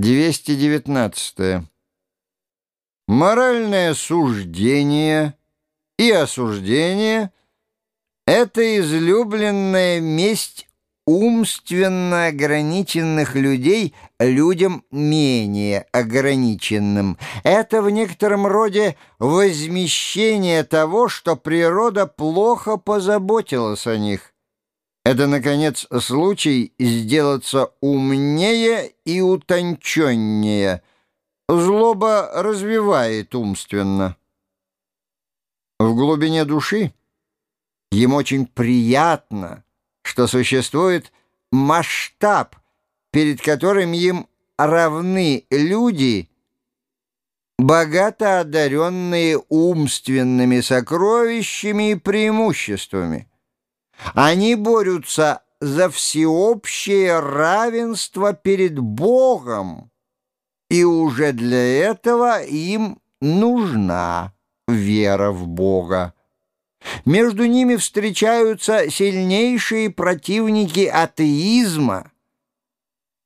219. Моральное суждение и осуждение — это излюбленная месть умственно ограниченных людей людям менее ограниченным. Это в некотором роде возмещение того, что природа плохо позаботилась о них. Это, наконец, случай сделаться умнее и утонченнее. Злоба развивает умственно. В глубине души ему очень приятно, что существует масштаб, перед которым им равны люди, богато одаренные умственными сокровищами и преимуществами. Они борются за всеобщее равенство перед Богом, и уже для этого им нужна вера в Бога. Между ними встречаются сильнейшие противники атеизма.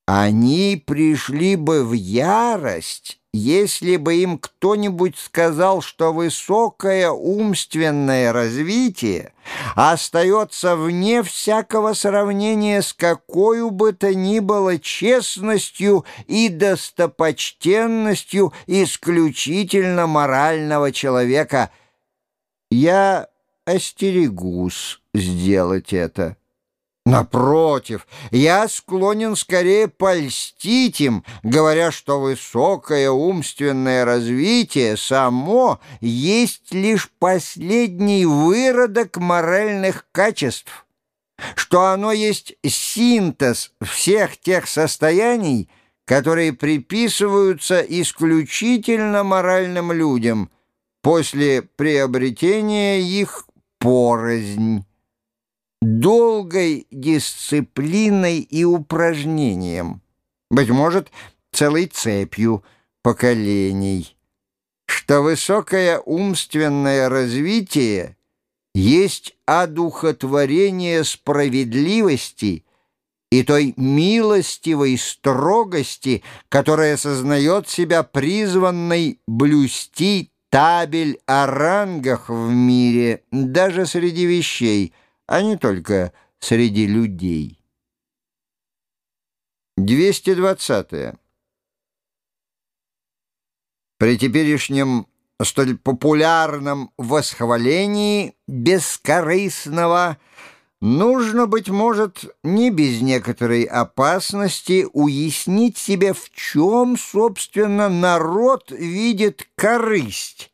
Они пришли бы в ярость, если бы им кто-нибудь сказал, что высокое умственное развитие остается вне всякого сравнения с какой бы то ни было честностью и достопочтенностью исключительно морального человека, я остерегусь сделать это. Напротив, я склонен скорее польстить им, говоря, что высокое умственное развитие само есть лишь последний выродок моральных качеств, что оно есть синтез всех тех состояний, которые приписываются исключительно моральным людям после приобретения их порознь долгой дисциплиной и упражнением, быть может, целой цепью поколений, что высокое умственное развитие есть одухотворение справедливости и той милостивой строгости, которая сознает себя призванной блюсти табель о рангах в мире, даже среди вещей — а не только среди людей. 220. -е. При теперешнем столь популярном восхвалении бескорыстного нужно, быть может, не без некоторой опасности уяснить себе, в чем, собственно, народ видит корысть,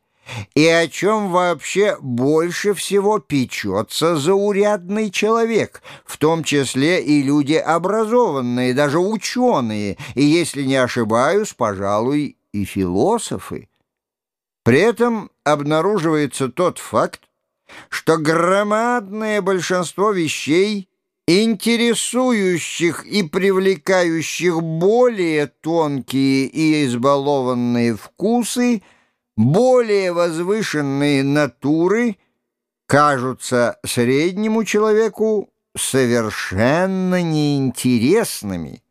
и о чем вообще больше всего печется заурядный человек, в том числе и люди образованные, даже ученые, и, если не ошибаюсь, пожалуй, и философы. При этом обнаруживается тот факт, что громадное большинство вещей, интересующих и привлекающих более тонкие и избалованные вкусы – более возвышенные натуры кажутся среднему человеку совершенно неинтересными.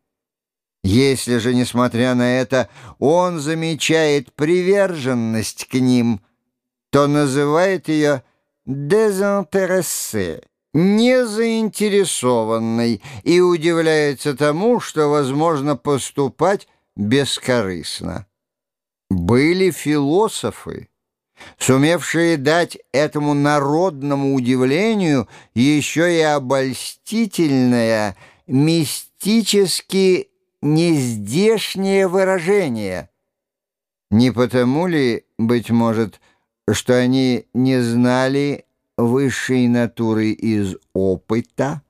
Если же, несмотря на это, он замечает приверженность к ним, то называет ее «дезинтерессе», незаинтересованной, и удивляется тому, что возможно поступать бескорыстно. Были философы, сумевшие дать этому народному удивлению еще и обольстительное, мистически нездешнее выражение. Не потому ли, быть может, что они не знали высшей натуры из опыта?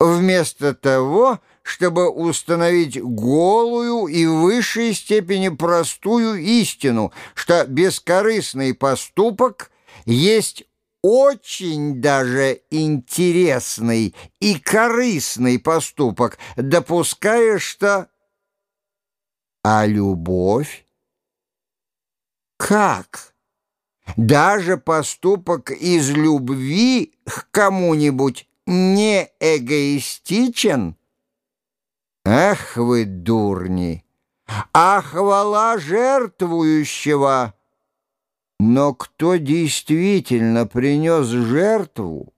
Вместо того, чтобы установить голую и в высшей степени простую истину, что бескорыстный поступок есть очень даже интересный и корыстный поступок, допуская, что... А любовь? Как? Даже поступок из любви к кому-нибудь не эгоистичен? Ах вы, дурни! а хвала жертвующего. Но кто действительно принес жертву,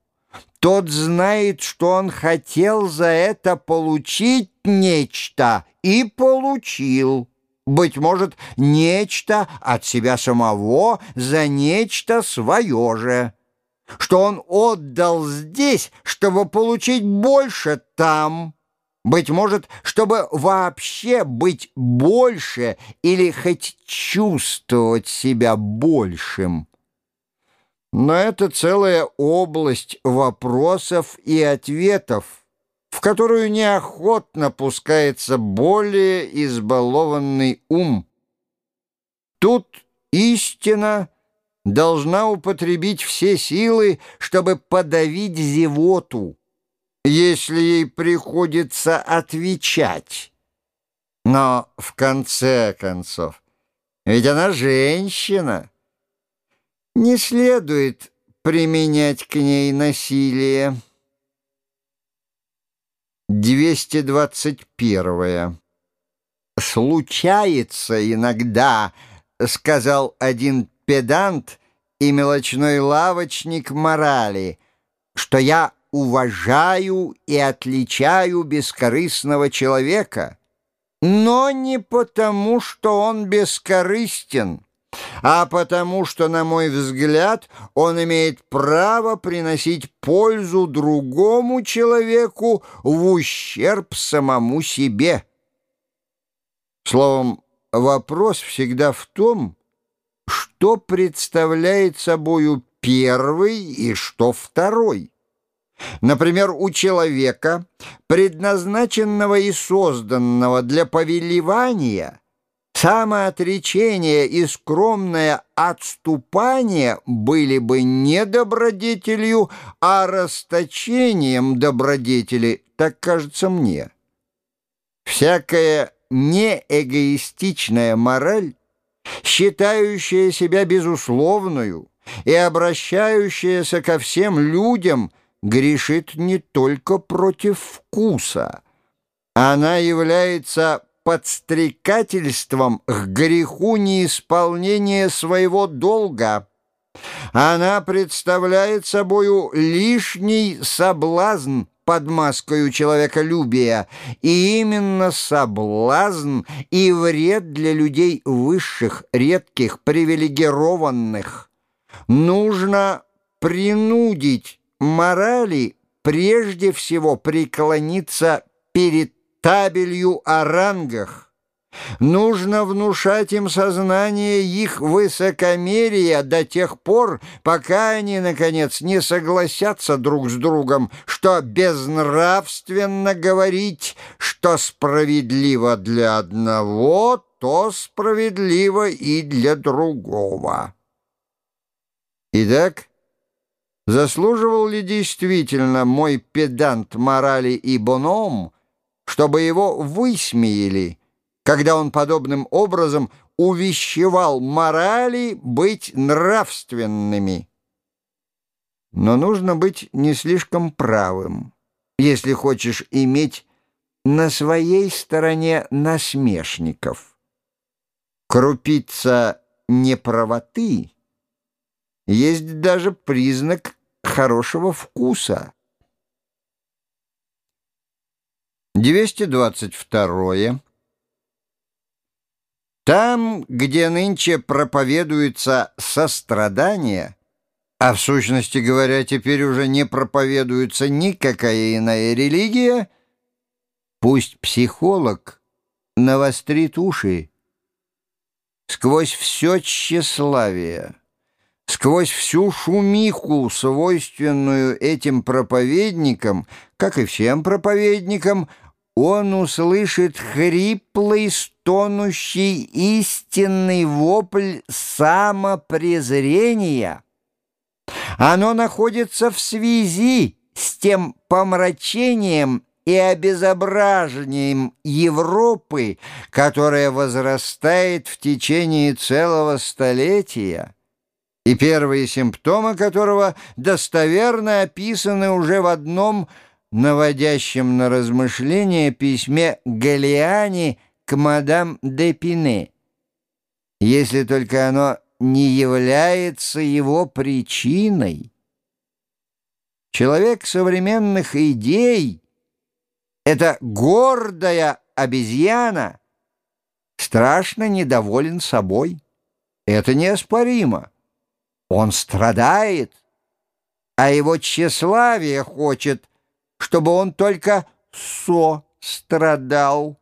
тот знает, что он хотел за это получить нечто и получил. Быть может, нечто от себя самого за нечто свое же. Что он отдал здесь, чтобы получить больше там. Быть может, чтобы вообще быть больше или хоть чувствовать себя большим. Но это целая область вопросов и ответов, в которую неохотно пускается более избалованный ум. Тут истина должна употребить все силы, чтобы подавить зевоту, если ей приходится отвечать. Но в конце концов, ведь она женщина. Не следует применять к ней насилие. 221. «Случается иногда», — сказал один педант и мелочной лавочник морали, «что я уважаю и отличаю бескорыстного человека, но не потому, что он бескорыстен» а потому что, на мой взгляд, он имеет право приносить пользу другому человеку в ущерб самому себе. Словом, вопрос всегда в том, что представляет собою первый и что второй. Например, у человека, предназначенного и созданного для повелевания – Самоотречение и скромное отступание были бы не добродетелью, а расточением добродетели, так кажется мне. Всякая неэгоистичная мораль, считающая себя безусловную и обращающаяся ко всем людям, грешит не только против вкуса. Она является подстрекательством к греху неисполнения своего долга. Она представляет собою лишний соблазн под маскою человеколюбия, и именно соблазн и вред для людей высших, редких, привилегированных. Нужно принудить морали прежде всего преклониться перед табелью о рангах. Нужно внушать им сознание их высокомерия до тех пор, пока они, наконец, не согласятся друг с другом, что безнравственно говорить, что справедливо для одного, то справедливо и для другого. Итак, заслуживал ли действительно мой педант морали и боном чтобы его высмеяли, когда он подобным образом увещевал морали быть нравственными. Но нужно быть не слишком правым, если хочешь иметь на своей стороне насмешников. Крупица неправоты есть даже признак хорошего вкуса. 222. Там, где нынче проповедуется сострадание, а в сущности говоря, теперь уже не проповедуется никакая иная религия, пусть психолог навострит уши сквозь все тщеславие, сквозь всю шумиху, свойственную этим проповедникам, как и всем проповедникам, он услышит хриплый, стонущий истинный вопль самопрезрения. Оно находится в связи с тем помрачением и обезображением Европы, которая возрастает в течение целого столетия, и первые симптомы которого достоверно описаны уже в одном наводящем на размышления письме Галиани к мадам де Пине, если только оно не является его причиной. Человек современных идей — это гордая обезьяна, страшно недоволен собой. Это неоспоримо. Он страдает, а его тщеславие хочет, чтобы он только со страдал.